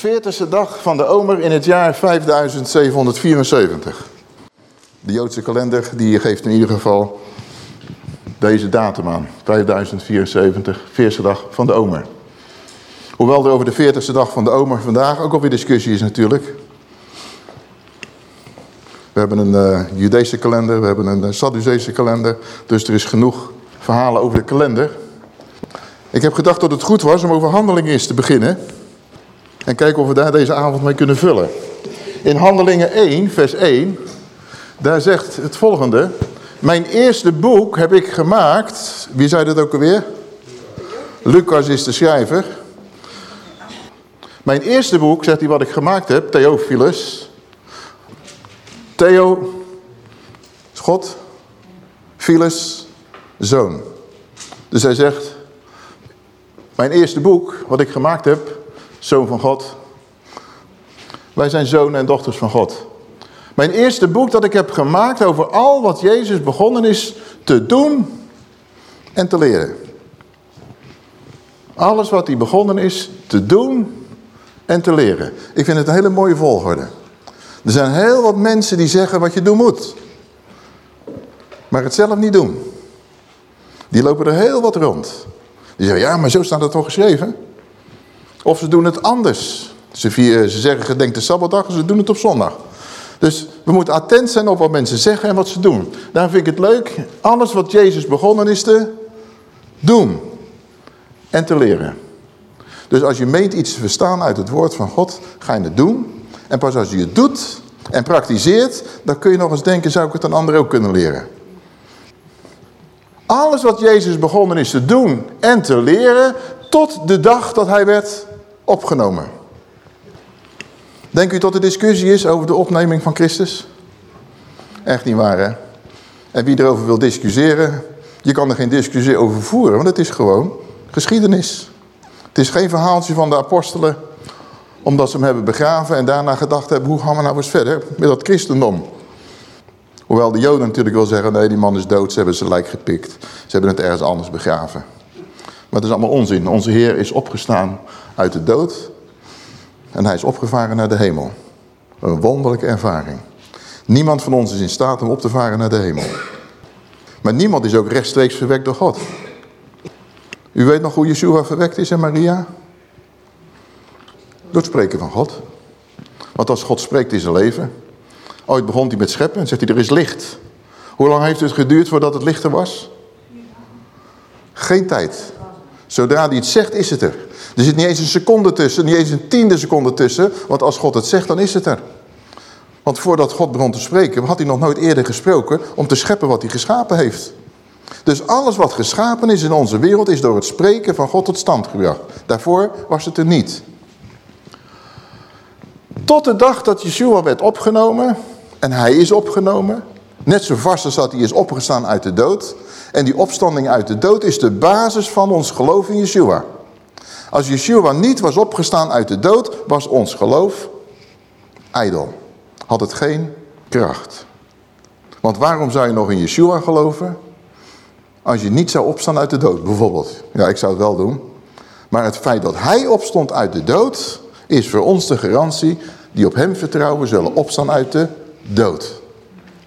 De 40ste dag van de Omer in het jaar 5774. De Joodse kalender die geeft in ieder geval deze datum aan. 5074, 40ste dag van de Omer. Hoewel er over de 40ste dag van de Omer vandaag ook alweer discussie is natuurlijk. We hebben een uh, Judese kalender, we hebben een uh, kalender. Dus er is genoeg verhalen over de kalender. Ik heb gedacht dat het goed was om over handelingen eens te beginnen. En kijken of we daar deze avond mee kunnen vullen. In Handelingen 1, vers 1, daar zegt het volgende. Mijn eerste boek heb ik gemaakt. Wie zei dat ook alweer? Lucas is de schrijver. Mijn eerste boek, zegt hij, wat ik gemaakt heb, Theophilus. Theo, God, Philus, zoon. Dus hij zegt, mijn eerste boek, wat ik gemaakt heb, zoon van God. Wij zijn zonen en dochters van God. Mijn eerste boek dat ik heb gemaakt over al wat Jezus begonnen is te doen en te leren. Alles wat hij begonnen is te doen en te leren. Ik vind het een hele mooie volgorde. Er zijn heel wat mensen die zeggen wat je doen moet. Maar het zelf niet doen. Die lopen er heel wat rond. Die zeggen, ja, maar zo staat het toch geschreven? Of ze doen het anders. Ze, vieren, ze zeggen gedenk de Sabbatdag en ze doen het op zondag. Dus we moeten attent zijn op wat mensen zeggen en wat ze doen. Daarom vind ik het leuk, alles wat Jezus begonnen is te doen. En te leren. Dus als je meent iets te verstaan uit het woord van God, ga je het doen. En pas als je het doet en praktiseert, dan kun je nog eens denken, zou ik het aan anderen ook kunnen leren. Alles wat Jezus begonnen is te doen en te leren, tot de dag dat hij werd opgenomen. Denkt u dat er discussie is over de opneming van Christus? Echt niet waar, hè? En wie erover wil discussiëren, je kan er geen discussie over voeren, want het is gewoon geschiedenis. Het is geen verhaaltje van de apostelen, omdat ze hem hebben begraven en daarna gedacht hebben, hoe gaan we nou eens verder met dat christendom? Hoewel de joden natuurlijk wel zeggen, nee die man is dood, ze hebben zijn lijk gepikt. Ze hebben het ergens anders begraven. Maar het is allemaal onzin. Onze Heer is opgestaan uit de dood en hij is opgevaren naar de hemel. Een wonderlijke ervaring. Niemand van ons is in staat om op te varen naar de hemel. Maar niemand is ook rechtstreeks verwekt door God. U weet nog hoe Yeshua verwekt is en Maria? Door het spreken van God. Want als God spreekt in zijn leven. Ooit begon hij met scheppen en zegt hij er is licht. Hoe lang heeft het geduurd voordat het lichter was? Geen tijd. Zodra hij het zegt is het er. Er zit niet eens een seconde tussen, niet eens een tiende seconde tussen. Want als God het zegt, dan is het er. Want voordat God begon te spreken, had hij nog nooit eerder gesproken om te scheppen wat hij geschapen heeft. Dus alles wat geschapen is in onze wereld is door het spreken van God tot stand gebracht. Daarvoor was het er niet. Tot de dag dat Yeshua werd opgenomen, en hij is opgenomen, net zo vast als dat hij is opgestaan uit de dood. En die opstanding uit de dood is de basis van ons geloof in Yeshua. Als Yeshua niet was opgestaan uit de dood, was ons geloof ijdel. Had het geen kracht. Want waarom zou je nog in Yeshua geloven? Als je niet zou opstaan uit de dood, bijvoorbeeld. Ja, ik zou het wel doen. Maar het feit dat hij opstond uit de dood, is voor ons de garantie die op hem vertrouwen zullen opstaan uit de dood.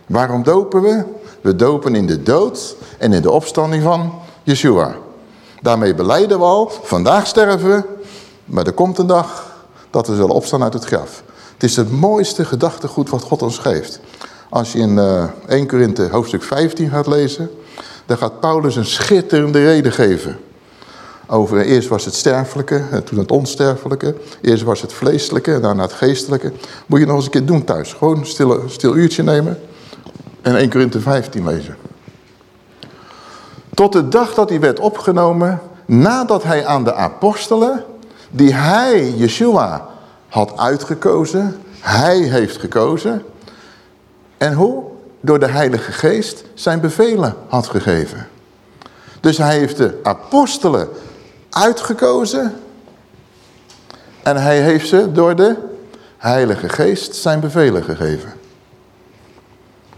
Waarom dopen we? We dopen in de dood en in de opstanding van Yeshua. Daarmee beleiden we al, vandaag sterven we, maar er komt een dag dat we zullen opstaan uit het graf. Het is het mooiste gedachtegoed wat God ons geeft. Als je in uh, 1 Korinthe hoofdstuk 15 gaat lezen, dan gaat Paulus een schitterende reden geven. Over eerst was het sterfelijke, en toen het onsterfelijke. Eerst was het vleeselijke daarna het geestelijke. Moet je nog eens een keer doen thuis. Gewoon een stil uurtje nemen en 1 Korinthe 15 lezen. Tot de dag dat hij werd opgenomen, nadat hij aan de apostelen, die hij, Yeshua, had uitgekozen, hij heeft gekozen. En hoe? Door de Heilige Geest zijn bevelen had gegeven. Dus hij heeft de apostelen uitgekozen en hij heeft ze door de Heilige Geest zijn bevelen gegeven.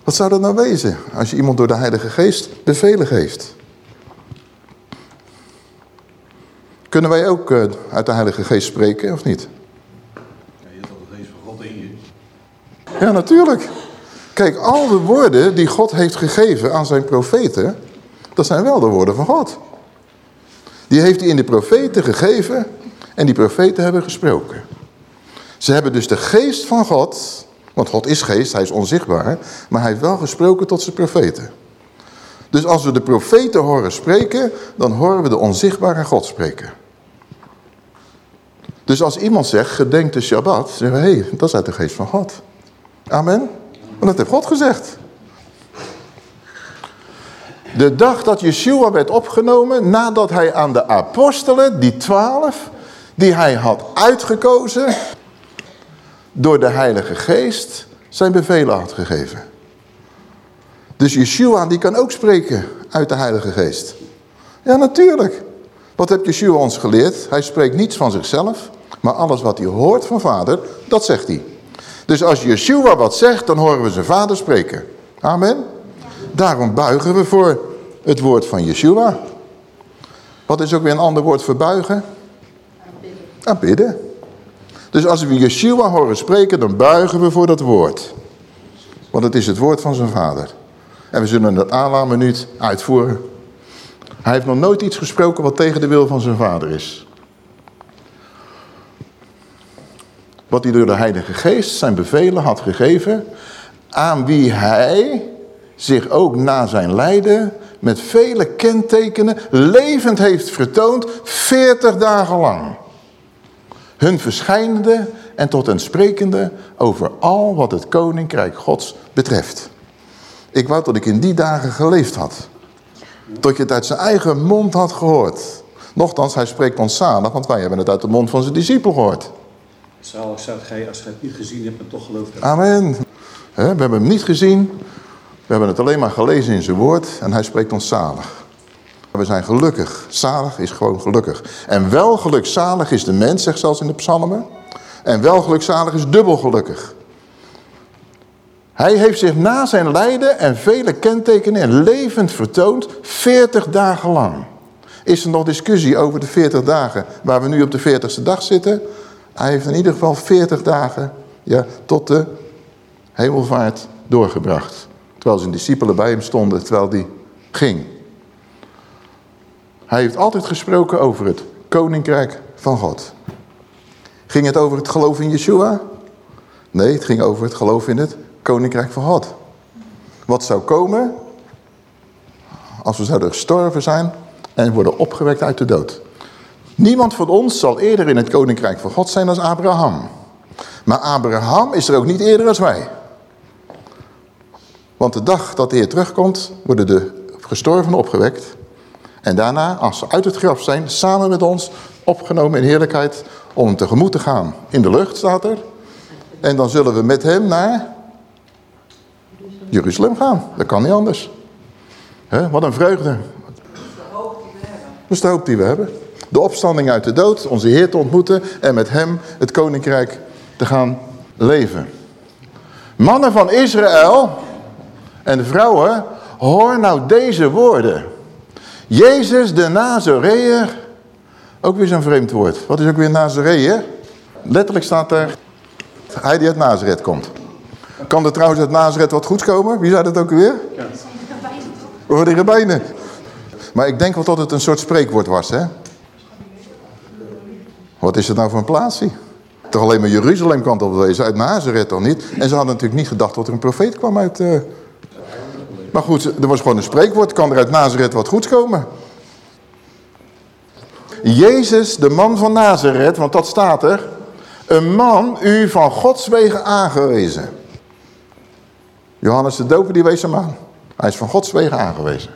Wat zou dat nou wezen als je iemand door de Heilige Geest bevelen geeft? Kunnen wij ook eh, uit de Heilige Geest spreken, of niet? Ja, je hebt al de Geest van God in je. Ja, natuurlijk. Kijk, al de woorden die God heeft gegeven aan zijn profeten, dat zijn wel de woorden van God. Die heeft hij in de profeten gegeven en die profeten hebben gesproken. Ze hebben dus de geest van God want God is geest, hij is onzichtbaar, maar hij heeft wel gesproken tot zijn profeten. Dus als we de profeten horen spreken, dan horen we de onzichtbare God spreken. Dus als iemand zegt, gedenk de Shabbat, zeggen we, hé, hey, dat is uit de geest van God. Amen. Want dat heeft God gezegd. De dag dat Yeshua werd opgenomen, nadat hij aan de apostelen, die twaalf, die hij had uitgekozen, door de Heilige Geest, zijn bevelen had gegeven. Dus Yeshua die kan ook spreken uit de Heilige Geest. Ja, natuurlijk. Wat heeft Yeshua ons geleerd? Hij spreekt niets van zichzelf, maar alles wat hij hoort van vader, dat zegt hij. Dus als Yeshua wat zegt, dan horen we zijn vader spreken. Amen. Daarom buigen we voor het woord van Yeshua. Wat is ook weer een ander woord voor buigen? Aanbidden. Dus als we Yeshua horen spreken, dan buigen we voor dat woord. Want het is het woord van zijn vader. En we zullen het aanlaatminuut uitvoeren. Hij heeft nog nooit iets gesproken wat tegen de wil van zijn vader is. Wat hij door de Heilige Geest zijn bevelen had gegeven. Aan wie hij zich ook na zijn lijden met vele kentekenen levend heeft vertoond. 40 dagen lang. Hun verschijnende en tot hen sprekende over al wat het koninkrijk gods betreft. Ik wou dat ik in die dagen geleefd had. Tot je het uit zijn eigen mond had gehoord. Nochtans, hij spreekt ons zalig, want wij hebben het uit de mond van zijn discipel gehoord. Zalig staat gij als gij het niet gezien hebt, maar toch gelooft hebt. Amen. we hebben hem niet gezien. We hebben het alleen maar gelezen in zijn woord. En hij spreekt ons zalig. We zijn gelukkig. Zalig is gewoon gelukkig. En wel gelukzalig is de mens, zegt zelfs in de psalmen. En wel gelukzalig is dubbel gelukkig. Hij heeft zich na zijn lijden en vele kentekenen levend vertoond, 40 dagen lang. Is er nog discussie over de 40 dagen waar we nu op de 40ste dag zitten? Hij heeft in ieder geval 40 dagen ja, tot de hemelvaart doorgebracht. Terwijl zijn discipelen bij hem stonden, terwijl hij ging. Hij heeft altijd gesproken over het koninkrijk van God. Ging het over het geloof in Yeshua? Nee, het ging over het geloof in het koninkrijk van God. Wat zou komen als we zouden gestorven zijn en worden opgewekt uit de dood. Niemand van ons zal eerder in het koninkrijk van God zijn dan Abraham. Maar Abraham is er ook niet eerder als wij. Want de dag dat de Heer terugkomt, worden de gestorvenen opgewekt. En daarna, als ze uit het graf zijn, samen met ons opgenomen in heerlijkheid om hem tegemoet te gaan. In de lucht staat er. En dan zullen we met hem naar Jeruzalem gaan. Dat kan niet anders. He, wat een vreugde. Dat is de hoop die we hebben. De opstanding uit de dood, onze Heer te ontmoeten en met hem het koninkrijk te gaan leven. Mannen van Israël en vrouwen, hoor nou deze woorden. Jezus de Nazareër, ook weer zo'n vreemd woord. Wat is ook weer Nazareër? Letterlijk staat er, hij die uit Nazareth komt. Kan er trouwens uit Nazareth wat goeds komen? Wie zei dat ook weer? Ja. Voor de rabbijnen. Maar ik denk wel dat het een soort spreekwoord was, hè? Wat is het nou voor een plaatsje? Toch alleen maar Jeruzalem kan het wezen, uit Nazareth dan niet. En ze hadden natuurlijk niet gedacht dat er een profeet kwam uit... Uh... Maar goed, er was gewoon een spreekwoord. Kan er uit Nazareth wat goeds komen? Jezus, de man van Nazareth, want dat staat er. Een man u van Gods wegen aangewezen. Johannes de Doper die wees hem aan. Hij is van Gods wegen aangewezen.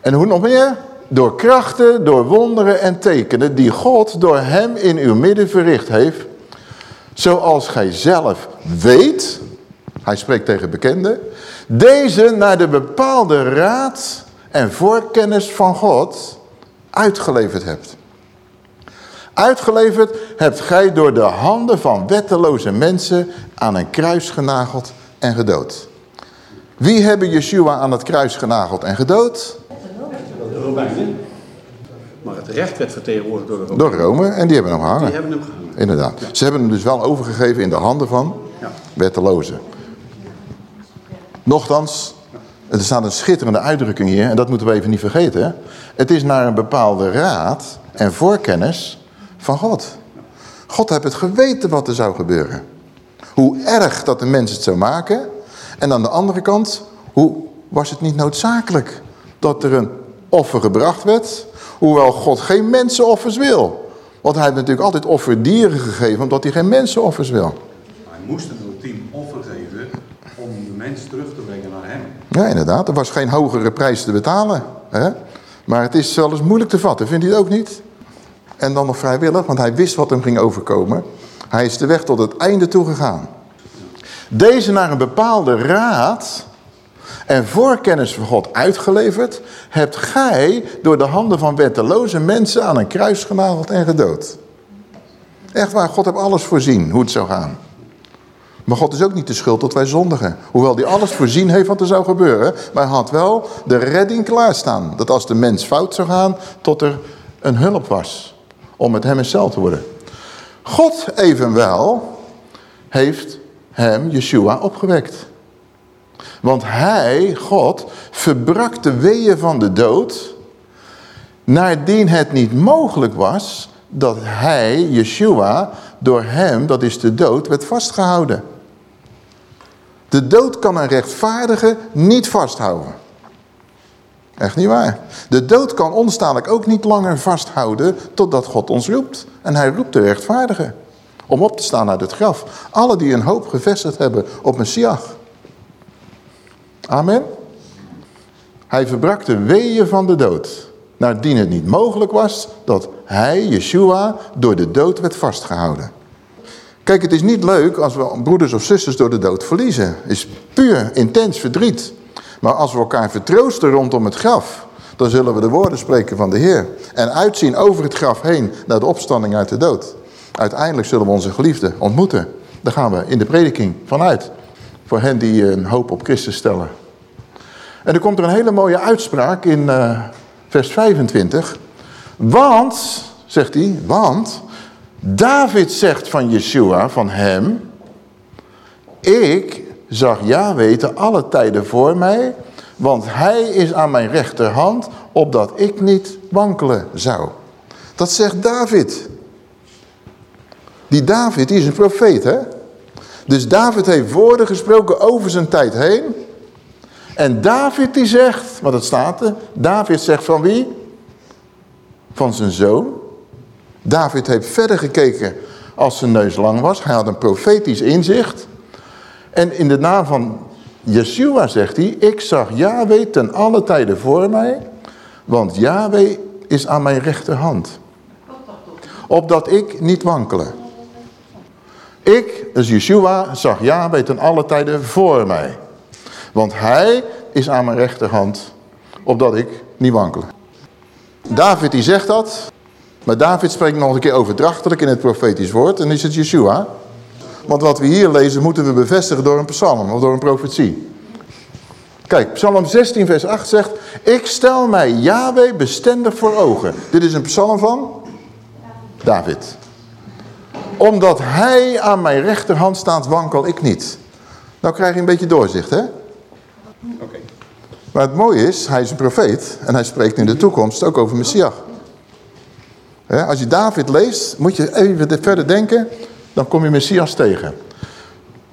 En hoe nog meer? Door krachten, door wonderen en tekenen die God door hem in uw midden verricht heeft. Zoals gij zelf weet, hij spreekt tegen bekenden, deze naar de bepaalde raad en voorkennis van God uitgeleverd hebt. Uitgeleverd hebt gij door de handen van wetteloze mensen aan een kruis genageld en gedood. Wie hebben Yeshua aan het kruis genageld en gedood? De Romeinen. Maar het recht werd vertegenwoordigd door de Rome. Door Rome en die hebben hem gehangen. Die hebben hem gehangen. inderdaad. Ze hebben hem dus wel overgegeven in de handen van Ja. wettelozen. Nochtans, er staat een schitterende uitdrukking hier, en dat moeten we even niet vergeten. Het is naar een bepaalde raad en voorkennis van God. God heeft het geweten wat er zou gebeuren. Hoe erg dat de mens het zou maken. En aan de andere kant, hoe was het niet noodzakelijk dat er een offer gebracht werd. Hoewel God geen mensenoffers wil. Want hij heeft natuurlijk altijd offerdieren gegeven omdat hij geen mensenoffers wil. Hij moest een ultiem offer geven om de mens terug te brengen naar hem. Ja, inderdaad. Er was geen hogere prijs te betalen. Hè? Maar het is zelfs moeilijk te vatten, vindt u het ook niet? En dan nog vrijwillig, want hij wist wat hem ging overkomen. Hij is de weg tot het einde toegegaan. Deze naar een bepaalde raad en voorkennis van God uitgeleverd, hebt gij door de handen van wetteloze mensen aan een kruis genageld en gedood. Echt waar, God heeft alles voorzien hoe het zou gaan. Maar God is ook niet de schuld dat wij zondigen. Hoewel hij alles voorzien heeft wat er zou gebeuren. Maar hij had wel de redding klaarstaan. Dat als de mens fout zou gaan, tot er een hulp was. Om met hem hetzelfde te worden. God evenwel heeft hem, Yeshua, opgewekt. Want hij, God, verbrak de weeën van de dood. Naardien het niet mogelijk was dat hij, Yeshua, door hem, dat is de dood, werd vastgehouden. De dood kan een rechtvaardige niet vasthouden. Echt niet waar. De dood kan ons dadelijk ook niet langer vasthouden totdat God ons roept. En hij roept de rechtvaardige om op te staan uit het graf. Alle die een hoop gevestigd hebben op Messias. Amen. Hij verbrak de weeën van de dood. Naardien het niet mogelijk was dat hij, Yeshua, door de dood werd vastgehouden. Kijk, het is niet leuk als we broeders of zusters door de dood verliezen. Het is puur, intens verdriet. Maar als we elkaar vertroosten rondom het graf, dan zullen we de woorden spreken van de Heer. En uitzien over het graf heen naar de opstanding uit de dood. Uiteindelijk zullen we onze geliefde ontmoeten. Daar gaan we in de prediking vanuit. Voor hen die een hoop op Christus stellen. En er komt er een hele mooie uitspraak in uh, vers 25. Want, zegt hij, want David zegt van Yeshua, van hem... Ik zag Yahweh te alle tijden voor mij... want hij is aan mijn rechterhand... opdat ik niet wankelen zou. Dat zegt David. Die David die is een profeet, hè? Dus David heeft woorden gesproken over zijn tijd heen... En David die zegt, wat het staat er, David zegt van wie? Van zijn zoon. David heeft verder gekeken als zijn neus lang was. Hij had een profetisch inzicht. En in de naam van Yeshua zegt hij, ik zag Yahweh ten alle tijden voor mij, want Yahweh is aan mijn rechterhand. Opdat ik niet wankelen. Ik, dus Yeshua, zag Yahweh ten alle tijden voor mij. Want hij is aan mijn rechterhand, opdat ik niet wankel. David die zegt dat, maar David spreekt nog een keer overdrachtelijk in het profetisch woord. En is het Yeshua. Want wat we hier lezen moeten we bevestigen door een psalm of door een profetie. Kijk, psalm 16 vers 8 zegt, ik stel mij Yahweh bestendig voor ogen. Dit is een psalm van David. Omdat hij aan mijn rechterhand staat, wankel ik niet. Nou krijg je een beetje doorzicht, hè? Oké. Maar het mooie is, hij is een profeet en hij spreekt in de toekomst ook over Messias. Als je David leest, moet je even verder denken, dan kom je Messias tegen.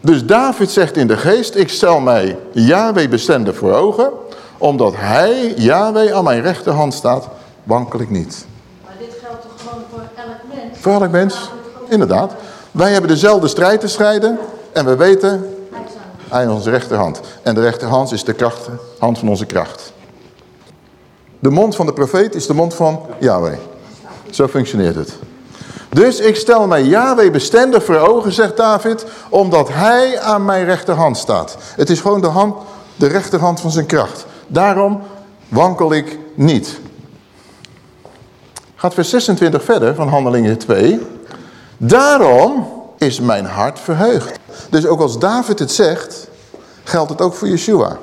Dus David zegt in de geest, ik stel mij Yahweh bestendig voor ogen, omdat hij, Yahweh, aan mijn rechterhand staat, wankel ik niet. Maar dit geldt toch gewoon voor elk mens? Voor elk mens, inderdaad. Wij hebben dezelfde strijd te strijden en we weten, Hij is aan. hij is onze rechterhand. En de rechterhand is de kracht, hand van onze kracht. De mond van de profeet is de mond van Yahweh. Zo functioneert het. Dus ik stel mij Yahweh bestendig voor ogen, zegt David, omdat hij aan mijn rechterhand staat. Het is gewoon de, hand, de rechterhand van zijn kracht. Daarom wankel ik niet. Gaat vers 26 verder van Handelingen 2. Daarom is mijn hart verheugd. Dus ook als David het zegt, geldt het ook voor Yeshua.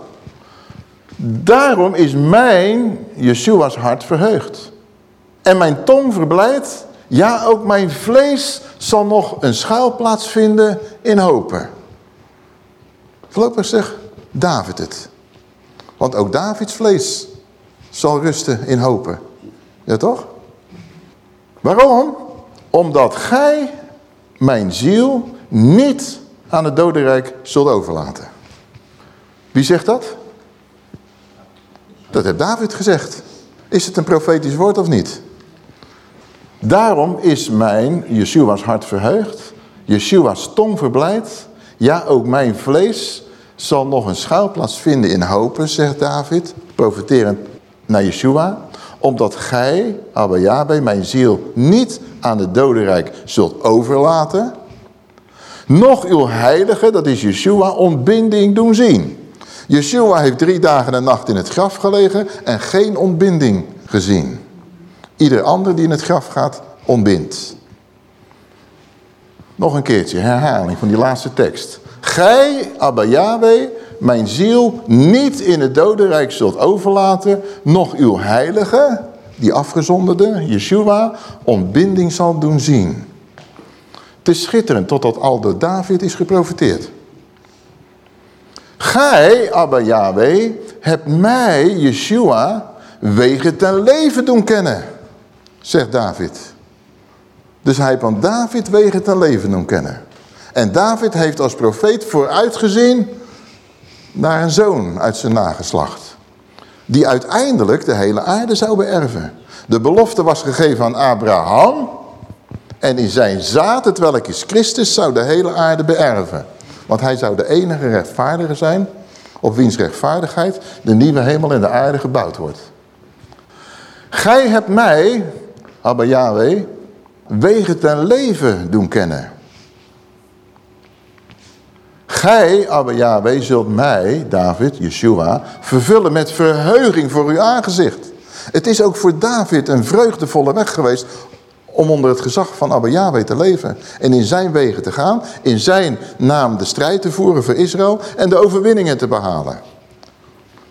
Daarom is mijn, Yeshua's hart verheugd. En mijn tong verblijdt Ja, ook mijn vlees zal nog een schuilplaats vinden in hopen. Voorlopig zegt David het. Want ook Davids vlees zal rusten in hopen. Ja toch? Waarom? Omdat gij mijn ziel niet aan het dodenrijk zult overlaten. Wie zegt dat? Dat heeft David gezegd. Is het een profetisch woord of niet? Daarom is mijn, Yeshua's hart verheugd, Yeshua's tong verblijd. Ja, ook mijn vlees zal nog een schuilplaats vinden in hopen, zegt David, profiterend naar Yeshua. Omdat gij, Abba Yahweh, mijn ziel niet aan het dodenrijk zult overlaten. Nog uw heilige, dat is Yeshua, ontbinding doen zien. Yeshua heeft drie dagen en nacht in het graf gelegen en geen ontbinding gezien. Ieder ander die in het graf gaat, ontbindt. Nog een keertje, herhaling van die laatste tekst. Gij, Abba Yahweh, mijn ziel niet in het dodenrijk zult overlaten, nog uw heilige, die afgezonderde, Yeshua, ontbinding zal doen zien. Het is schitterend totdat al door David is geprofiteerd. Gij, Abba Yahweh, hebt mij, Yeshua, wegen ten leven doen kennen, zegt David. Dus hij aan David wegen ten leven doen kennen. En David heeft als profeet vooruitgezien naar een zoon uit zijn nageslacht. Die uiteindelijk de hele aarde zou beërven. De belofte was gegeven aan Abraham. En in zijn zaad, het welk is Christus, zou de hele aarde beërven. Want hij zou de enige rechtvaardige zijn, op wiens rechtvaardigheid de nieuwe hemel en de aarde gebouwd wordt. Gij hebt mij, Abba Yahweh, wegen ten leven doen kennen. Gij, Abba Yahweh, zult mij, David, Yeshua, vervullen met verheuging voor uw aangezicht. Het is ook voor David een vreugdevolle weg geweest om onder het gezag van Abba Yahweh te leven. En in zijn wegen te gaan, in zijn naam de strijd te voeren voor Israël en de overwinningen te behalen.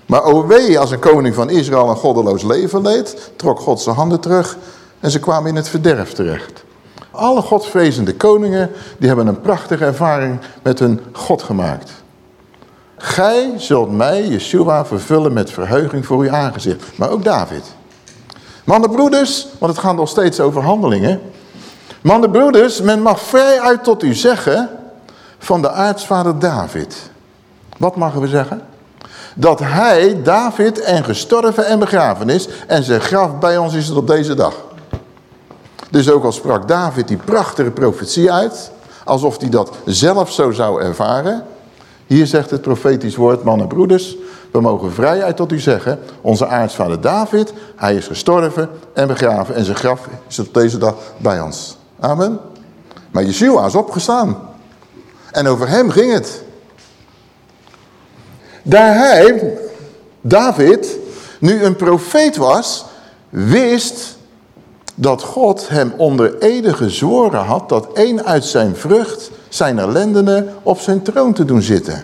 Maar o wee, als een koning van Israël een goddeloos leven leed, trok God zijn handen terug en ze kwamen in het verderf terecht. Alle godvrezende koningen, die hebben een prachtige ervaring met hun God gemaakt. Gij zult mij, Yeshua, vervullen met verheuging voor uw aangezicht. Maar ook David. Mannen broeders, want het gaat nog steeds over handelingen. Mannen broeders, men mag vrij uit tot u zeggen van de aartsvader David. Wat mogen we zeggen? Dat hij, David, en gestorven en begraven is en zijn graf bij ons is tot deze dag. Dus ook al sprak David die prachtige profetie uit, alsof hij dat zelf zo zou ervaren. Hier zegt het profetisch woord, mannen en broeders, we mogen vrijheid tot u zeggen, onze aartsvader David, hij is gestorven en begraven en zijn graf is tot deze dag bij ons. Amen. Maar Yeshua is opgestaan. En over hem ging het. Daar hij, David, nu een profeet was, wist dat God hem onder ede gezworen had dat één uit zijn vrucht zijn ellendenen op zijn troon te doen zitten.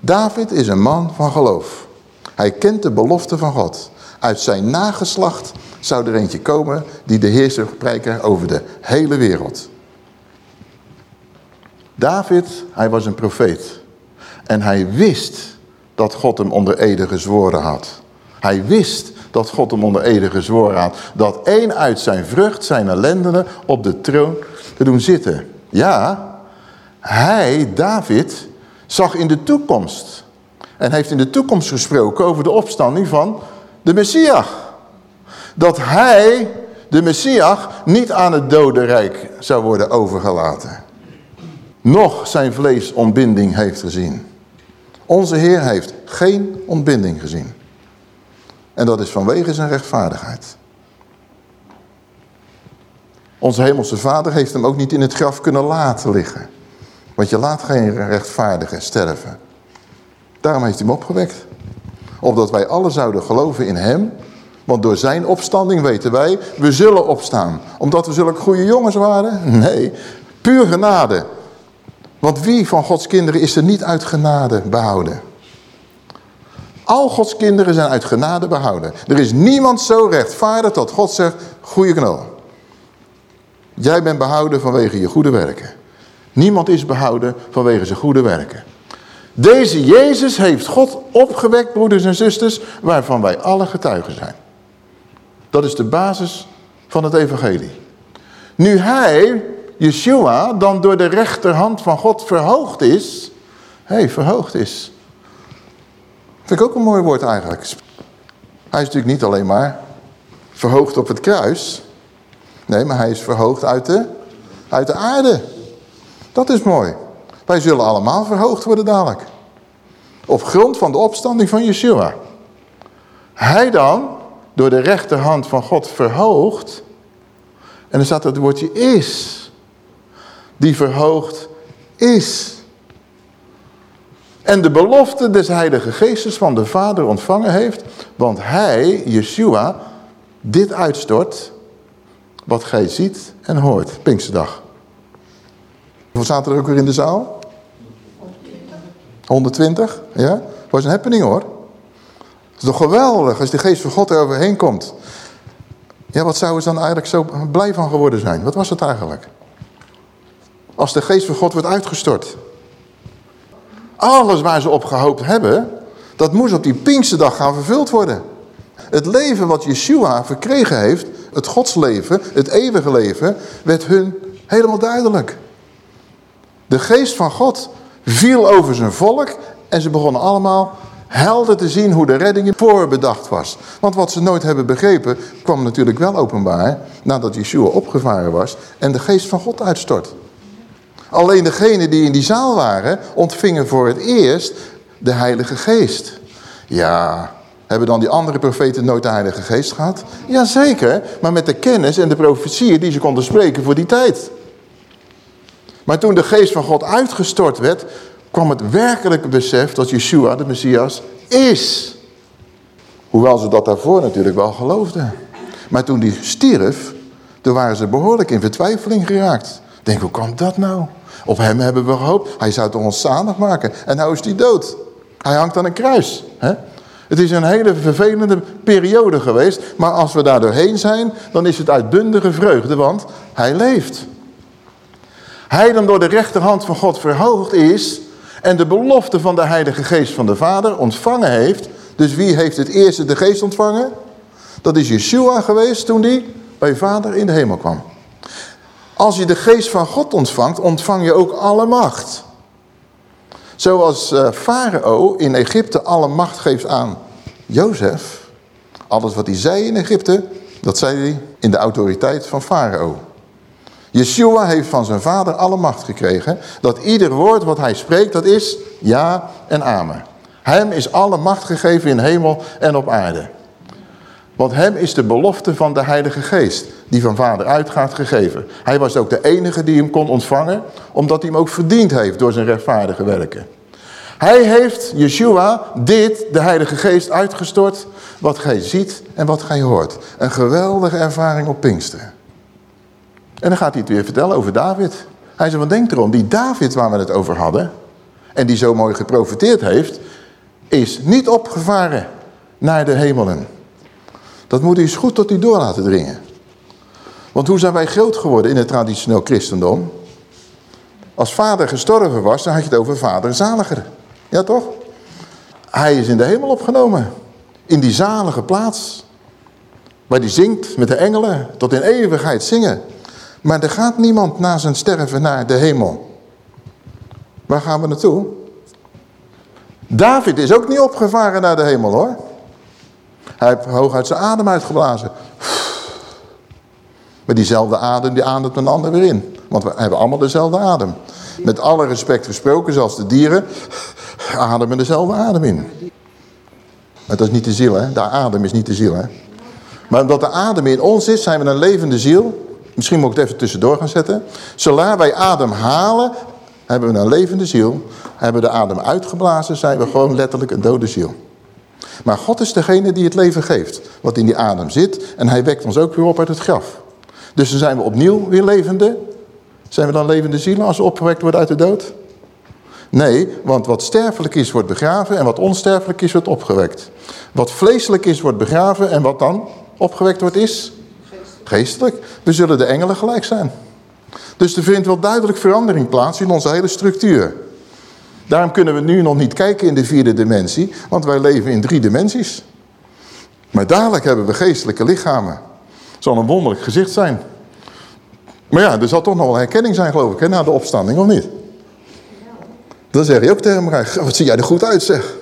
David is een man van geloof. Hij kent de belofte van God. Uit zijn nageslacht zou er eentje komen die de heerser prijken over de hele wereld. David, hij was een profeet. En hij wist dat God hem onder ede gezworen had. Hij wist dat God hem onder ede gezworen had. Dat één uit zijn vrucht, zijn ellendenen, op de troon te doen zitten. Ja, hij, David, zag in de toekomst. En heeft in de toekomst gesproken over de opstanding van de Messias. Dat hij, de Messias, niet aan het dodenrijk zou worden overgelaten. Nog zijn vlees ontbinding heeft gezien. Onze Heer heeft geen ontbinding gezien. En dat is vanwege zijn rechtvaardigheid. Onze hemelse vader heeft hem ook niet in het graf kunnen laten liggen. Want je laat geen rechtvaardige sterven. Daarom heeft hij hem opgewekt. Opdat wij alle zouden geloven in hem. Want door zijn opstanding weten wij, we zullen opstaan. Omdat we zulke goede jongens waren? Nee, puur genade. Want wie van Gods kinderen is er niet uit genade behouden? Al Gods kinderen zijn uit genade behouden. Er is niemand zo rechtvaardig dat God zegt, goede knul. Jij bent behouden vanwege je goede werken. Niemand is behouden vanwege zijn goede werken. Deze Jezus heeft God opgewekt, broeders en zusters, waarvan wij alle getuigen zijn. Dat is de basis van het evangelie. Nu hij, Yeshua, dan door de rechterhand van God verhoogd is. Hé, hey, verhoogd is. Vind ik ook een mooi woord eigenlijk. Hij is natuurlijk niet alleen maar verhoogd op het kruis. Nee, maar hij is verhoogd uit de, uit de aarde. Dat is mooi. Wij zullen allemaal verhoogd worden dadelijk. Op grond van de opstanding van Yeshua. Hij dan, door de rechterhand van God verhoogd. En dan staat het woordje is. Die verhoogd is. En de belofte des heilige geestes van de vader ontvangen heeft. Want hij, Yeshua, dit uitstort wat gij ziet en hoort. Pinksterdag. Hoeveel zaten er ook weer in de zaal? 120, ja? was een happening hoor. Het is toch geweldig als de geest van God er overheen komt. Ja, wat zouden ze dan eigenlijk zo blij van geworden zijn? Wat was het eigenlijk? Als de geest van God wordt uitgestort. Alles waar ze op gehoopt hebben, dat moest op die Pinksterdag gaan vervuld worden. Het leven wat Yeshua verkregen heeft, het godsleven, het eeuwige leven, werd hun helemaal duidelijk. De geest van God viel over zijn volk en ze begonnen allemaal helder te zien hoe de redding voorbedacht was. Want wat ze nooit hebben begrepen, kwam natuurlijk wel openbaar nadat Yeshua opgevaren was en de geest van God uitstort. Alleen degenen die in die zaal waren, ontvingen voor het eerst de heilige geest. Ja, hebben dan die andere profeten nooit de heilige geest gehad? Jazeker, maar met de kennis en de profetieën die ze konden spreken voor die tijd. Maar toen de geest van God uitgestort werd, kwam het werkelijke besef dat Yeshua, de Messias, is. Hoewel ze dat daarvoor natuurlijk wel geloofden. Maar toen die stierf, toen waren ze behoorlijk in vertwijfeling geraakt. Denk, hoe kwam dat nou? Op hem hebben we gehoopt. Hij zou toch ons zalig maken. En nou is hij dood. Hij hangt aan een kruis. Hè? Het is een hele vervelende periode geweest. Maar als we daar doorheen zijn, dan is het uitbundige vreugde. Want hij leeft. Hij dan door de rechterhand van God verhoogd is... en de belofte van de heilige geest van de Vader ontvangen heeft... dus wie heeft het eerste de geest ontvangen? Dat is Yeshua geweest toen hij bij Vader in de hemel kwam. Als je de geest van God ontvangt, ontvang je ook alle macht. Zoals uh, Farao in Egypte alle macht geeft aan Jozef. Alles wat hij zei in Egypte, dat zei hij in de autoriteit van Farao. Yeshua heeft van zijn vader alle macht gekregen. Dat ieder woord wat hij spreekt, dat is ja en amen. Hem is alle macht gegeven in hemel en op aarde. Want hem is de belofte van de Heilige Geest, die van vader uitgaat, gegeven. Hij was ook de enige die hem kon ontvangen, omdat hij hem ook verdiend heeft door zijn rechtvaardige werken. Hij heeft, Yeshua, dit, de Heilige Geest, uitgestort, wat gij ziet en wat gij hoort. Een geweldige ervaring op Pinkster. En dan gaat hij het weer vertellen over David. Hij zei, wat denk erom, die David waar we het over hadden, en die zo mooi geprofiteerd heeft, is niet opgevaren naar de hemelen. Dat moet u eens goed tot u door laten dringen. Want hoe zijn wij groot geworden in het traditioneel christendom? Als vader gestorven was, dan had je het over vader zaliger. Ja toch? Hij is in de hemel opgenomen. In die zalige plaats. Waar hij zingt met de engelen. Tot in eeuwigheid zingen. Maar er gaat niemand na zijn sterven naar de hemel. Waar gaan we naartoe? David is ook niet opgevaren naar de hemel hoor. Hij heeft hoog uit zijn adem uitgeblazen. Maar diezelfde adem, die ademt een ander weer in. Want we hebben allemaal dezelfde adem. Met alle respect gesproken, zoals de dieren, ademen dezelfde adem in. Maar dat is niet de ziel, hè? De adem is niet de ziel, hè? Maar omdat de adem in ons is, zijn we een levende ziel. Misschien moet ik het even tussendoor gaan zetten. Zolang wij adem halen, hebben we een levende ziel. Hebben we de adem uitgeblazen, zijn we gewoon letterlijk een dode ziel. Maar God is degene die het leven geeft, wat in die adem zit. En hij wekt ons ook weer op uit het graf. Dus dan zijn we opnieuw weer levende. Zijn we dan levende zielen als we opgewekt worden uit de dood? Nee, want wat sterfelijk is wordt begraven en wat onsterfelijk is wordt opgewekt. Wat vleeselijk is wordt begraven en wat dan opgewekt wordt is? Geestelijk. We zullen de engelen gelijk zijn. Dus er vindt wel duidelijk verandering plaats in onze hele structuur. Daarom kunnen we nu nog niet kijken in de vierde dimensie, want wij leven in drie dimensies. Maar dadelijk hebben we geestelijke lichamen. Het zal een wonderlijk gezicht zijn. Maar ja, er zal toch nog wel herkenning zijn, geloof ik, hè, na de opstanding, of niet? Dan zeg je ook tegen elkaar, wat zie jij er goed uit, zeg.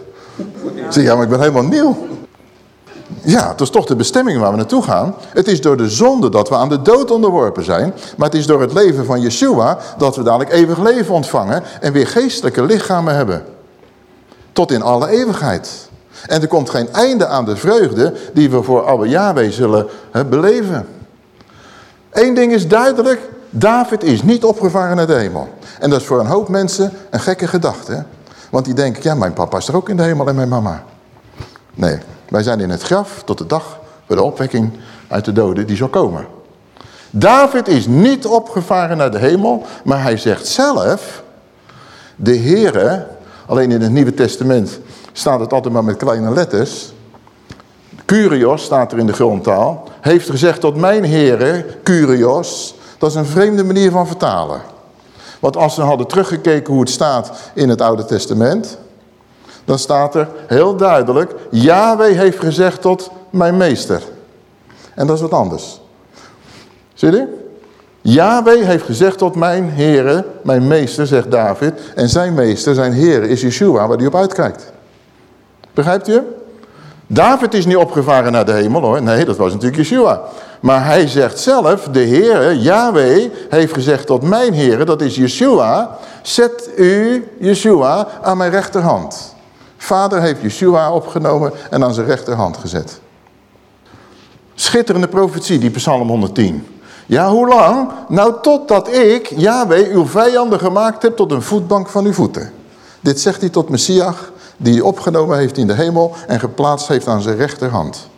Zeg, ja, maar ik ben helemaal nieuw. Ja, het is toch de bestemming waar we naartoe gaan. Het is door de zonde dat we aan de dood onderworpen zijn. Maar het is door het leven van Yeshua dat we dadelijk eeuwig leven ontvangen. En weer geestelijke lichamen hebben. Tot in alle eeuwigheid. En er komt geen einde aan de vreugde die we voor Abba Yahweh zullen beleven. Eén ding is duidelijk. David is niet opgevaren naar de hemel. En dat is voor een hoop mensen een gekke gedachte. Want die denken, ja mijn papa is er ook in de hemel en mijn mama. Nee, wij zijn in het graf tot de dag voor de opwekking uit de doden die zal komen. David is niet opgevaren naar de hemel, maar hij zegt zelf, de Heere, alleen in het Nieuwe Testament staat het altijd maar met kleine letters. Curios staat er in de grondtaal, heeft gezegd tot mijn Heere, Curios, dat is een vreemde manier van vertalen. Want als ze hadden teruggekeken hoe het staat in het Oude Testament, dan staat er heel duidelijk, Yahweh heeft gezegd tot mijn meester. En dat is wat anders. Zie je? Yahweh heeft gezegd tot mijn heren, mijn meester, zegt David. En zijn meester, zijn heren, is Yeshua, waar hij op uitkijkt. Begrijpt u David is niet opgevaren naar de hemel hoor. Nee, dat was natuurlijk Yeshua. Maar hij zegt zelf, de Heere, Yahweh, heeft gezegd tot mijn heren, dat is Yeshua. Zet u, Yeshua, aan mijn rechterhand. Vader heeft Yeshua opgenomen en aan zijn rechterhand gezet. Schitterende profetie, die psalm 110. Ja, hoe lang? Nou, totdat ik, Yahweh, uw vijanden gemaakt heb tot een voetbank van uw voeten. Dit zegt hij tot Messias, die hij opgenomen heeft in de hemel en geplaatst heeft aan zijn rechterhand.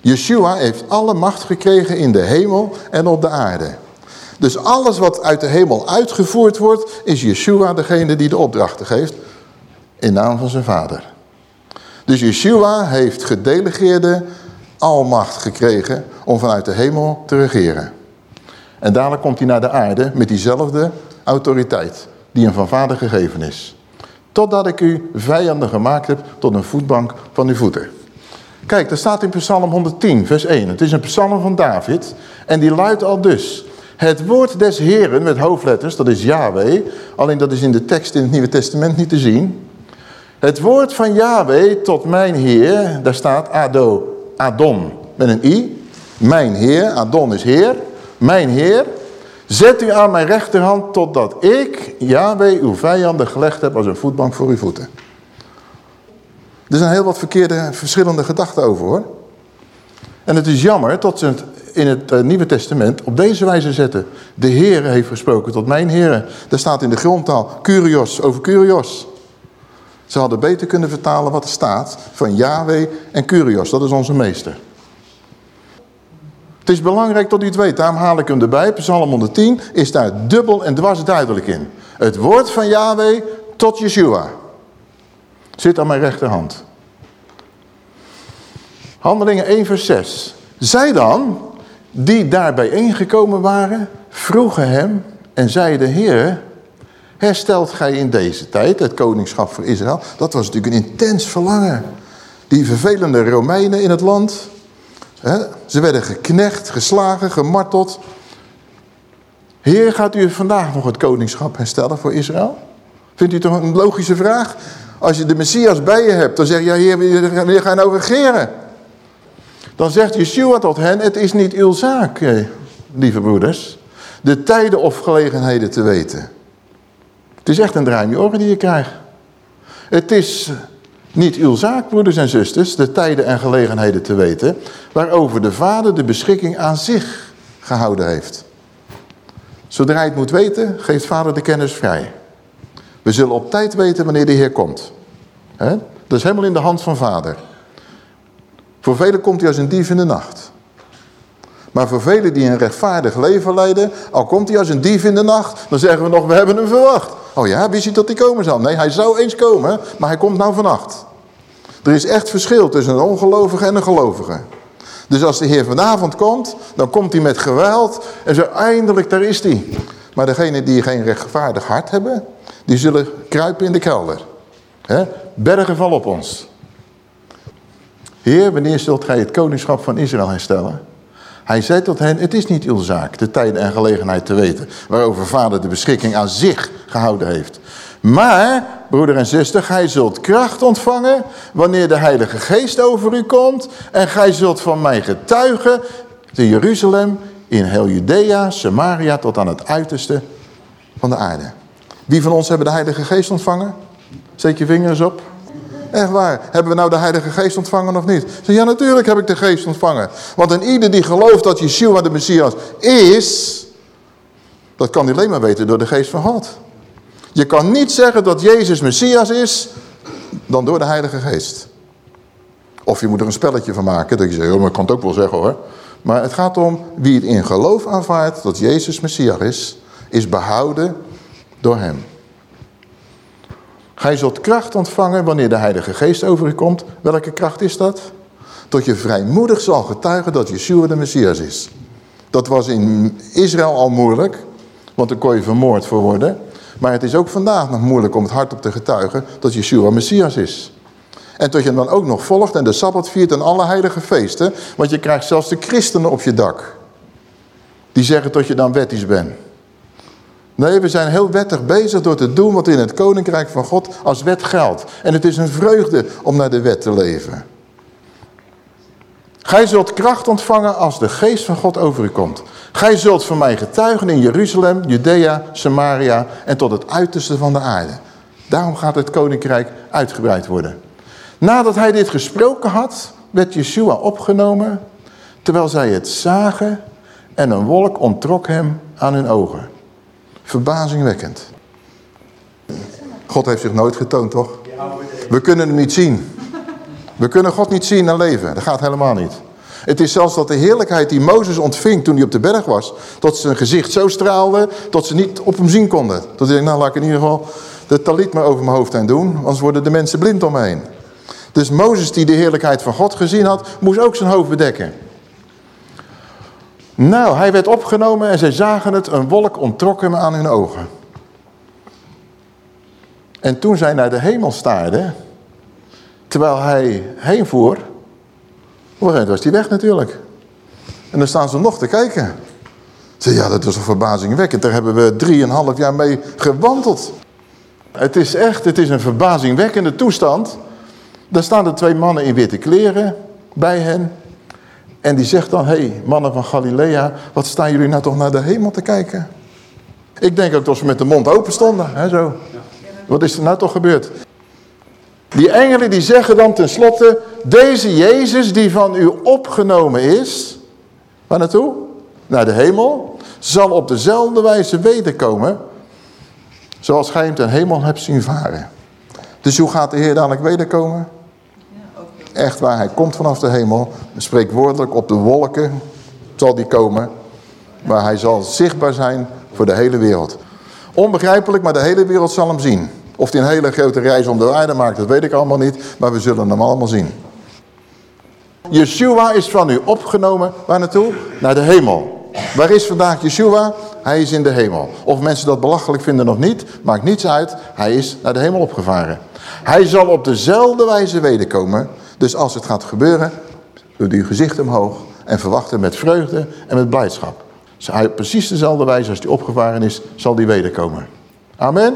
Yeshua heeft alle macht gekregen in de hemel en op de aarde. Dus alles wat uit de hemel uitgevoerd wordt, is Yeshua degene die de opdrachten geeft in naam van zijn vader. Dus Yeshua heeft gedelegeerde almacht gekregen om vanuit de hemel te regeren. En daarna komt hij naar de aarde met diezelfde autoriteit die hem van vader gegeven is. Totdat ik u vijanden gemaakt heb tot een voetbank van uw voeten. Kijk, dat staat in Psalm 110, vers 1. Het is een psalm van David en die luidt al dus. Het woord des Heren met hoofdletters, dat is Yahweh. Alleen dat is in de tekst in het Nieuwe Testament niet te zien. Het woord van Yahweh tot mijn Heer, daar staat Ado, Adon met een i. Mijn Heer, Adon is Heer, mijn Heer. Zet u aan mijn rechterhand totdat ik, Yahweh, uw vijanden gelegd heb als een voetbank voor uw voeten. Er zijn heel wat verkeerde, verschillende gedachten over hoor. En het is jammer dat ze het in het uh, Nieuwe Testament op deze wijze zetten. De Heer heeft gesproken tot mijn Heer. Daar staat in de grondtaal Curios over Curios. Ze hadden beter kunnen vertalen wat er staat van Yahweh en Curios. Dat is onze meester. Het is belangrijk dat u het weet. Daarom haal ik hem erbij. Psalm 110 is daar dubbel en dwars duidelijk in. Het woord van Yahweh tot Yeshua. Zit aan mijn rechterhand. Handelingen 1 vers 6. Zij dan, die daar bijeengekomen waren, vroegen hem en zeiden... Heer, herstelt gij in deze tijd het koningschap voor Israël. Dat was natuurlijk een intens verlangen. Die vervelende Romeinen in het land. Hè, ze werden geknecht, geslagen, gemarteld. Heer, gaat u vandaag nog het koningschap herstellen voor Israël? Vindt u toch een logische vraag? Als je de Messias bij je hebt, dan zeg je, heer, wanneer ga je nou regeren? Dan zegt Yeshua tot hen, het is niet uw zaak, lieve broeders, de tijden of gelegenheden te weten. Is echt een draai oren die je krijgt. Het is niet uw zaak, broeders en zusters, de tijden en gelegenheden te weten, waarover de vader de beschikking aan zich gehouden heeft. Zodra hij het moet weten, geeft vader de kennis vrij. We zullen op tijd weten wanneer de Heer komt. Dat is helemaal in de hand van vader. Voor velen komt hij als een dief in de nacht. Maar voor velen die een rechtvaardig leven leiden, al komt hij als een dief in de nacht, dan zeggen we nog, we hebben hem verwacht. Oh ja, wist je dat hij komen zal? Nee, hij zou eens komen, maar hij komt nou vannacht. Er is echt verschil tussen een ongelovige en een gelovige. Dus als de Heer vanavond komt, dan komt hij met geweld en zo eindelijk, daar is hij. Maar degenen die geen rechtvaardig hart hebben, die zullen kruipen in de kelder. He? Bergen vallen op ons. Heer, wanneer zult gij het koningschap van Israël herstellen? Hij zei tot hen, het is niet uw zaak de tijden en gelegenheid te weten... waarover vader de beschikking aan zich gehouden heeft. Maar, broeder en zuster, gij zult kracht ontvangen... wanneer de heilige geest over u komt... en gij zult van mij getuigen te Jeruzalem... in heel Judea, Samaria tot aan het uiterste van de aarde. Wie van ons hebben de heilige geest ontvangen? Steek je vingers op. Echt waar. Hebben we nou de heilige geest ontvangen of niet? Zeg, ja, natuurlijk heb ik de geest ontvangen. Want een ieder die gelooft dat Yeshua de Messias is... dat kan hij alleen maar weten door de geest van God. Je kan niet zeggen dat Jezus Messias is... dan door de heilige geest. Of je moet er een spelletje van maken. Dat je zegt, maar ik kan het ook wel zeggen hoor. Maar het gaat om wie het in geloof aanvaardt dat Jezus Messias is... is behouden door hem. Gij zult kracht ontvangen wanneer de Heilige Geest over u komt. Welke kracht is dat? Tot je vrijmoedig zal getuigen dat Yeshua de Messias is. Dat was in Israël al moeilijk, want daar kon je vermoord voor worden. Maar het is ook vandaag nog moeilijk om het hart op te getuigen dat Yeshua Messias is. En tot je hem dan ook nog volgt en de Sabbat viert en alle heilige feesten. Want je krijgt zelfs de christenen op je dak. Die zeggen dat je dan wettisch bent. Nee, we zijn heel wettig bezig door te doen wat in het koninkrijk van God als wet geldt. En het is een vreugde om naar de wet te leven. Gij zult kracht ontvangen als de geest van God over u komt. Gij zult van mij getuigen in Jeruzalem, Judea, Samaria en tot het uiterste van de aarde. Daarom gaat het koninkrijk uitgebreid worden. Nadat hij dit gesproken had, werd Yeshua opgenomen, terwijl zij het zagen en een wolk onttrok hem aan hun ogen. Verbazingwekkend. God heeft zich nooit getoond, toch? We kunnen hem niet zien. We kunnen God niet zien en leven. Dat gaat helemaal niet. Het is zelfs dat de heerlijkheid die Mozes ontving toen hij op de berg was... tot zijn gezicht zo straalde, dat ze niet op hem zien konden. Dat hij dacht, nou laat ik in ieder geval de talit maar over mijn hoofd heen doen... anders worden de mensen blind om me heen. Dus Mozes die de heerlijkheid van God gezien had, moest ook zijn hoofd bedekken. Nou, hij werd opgenomen en zij zagen het, een wolk ontrok hem aan hun ogen. En toen zij naar de hemel staarden, terwijl hij heen voer, was hij weg natuurlijk. En dan staan ze nog te kijken. Ze ja, dat is een verbazingwekkend. Daar hebben we drieënhalf jaar mee gewandeld. Het is echt, het is een verbazingwekkende toestand. Daar staan de twee mannen in witte kleren bij hen. En die zegt dan, hé, hey, mannen van Galilea, wat staan jullie nou toch naar de hemel te kijken? Ik denk ook dat ze met de mond open stonden, hè, zo. Wat is er nou toch gebeurd? Die engelen die zeggen dan tenslotte, deze Jezus die van u opgenomen is, waar naartoe? Naar de hemel, zal op dezelfde wijze wederkomen, zoals gij hem ten hemel hebt zien varen. Dus hoe gaat de Heer dadelijk wederkomen? Echt waar, hij komt vanaf de hemel. Spreekwoordelijk op de wolken zal die komen. Maar hij zal zichtbaar zijn voor de hele wereld. Onbegrijpelijk, maar de hele wereld zal hem zien. Of hij een hele grote reis om de aarde maakt, dat weet ik allemaal niet. Maar we zullen hem allemaal zien. Yeshua is van u opgenomen, waar naartoe? Naar de hemel. Waar is vandaag Yeshua? Hij is in de hemel. Of mensen dat belachelijk vinden nog niet, maakt niets uit. Hij is naar de hemel opgevaren. Hij zal op dezelfde wijze wederkomen dus als het gaat gebeuren, doet uw gezicht omhoog en verwacht hem met vreugde en met blijdschap. Hij precies dezelfde wijze als hij opgevaren is, zal die wederkomen. Amen.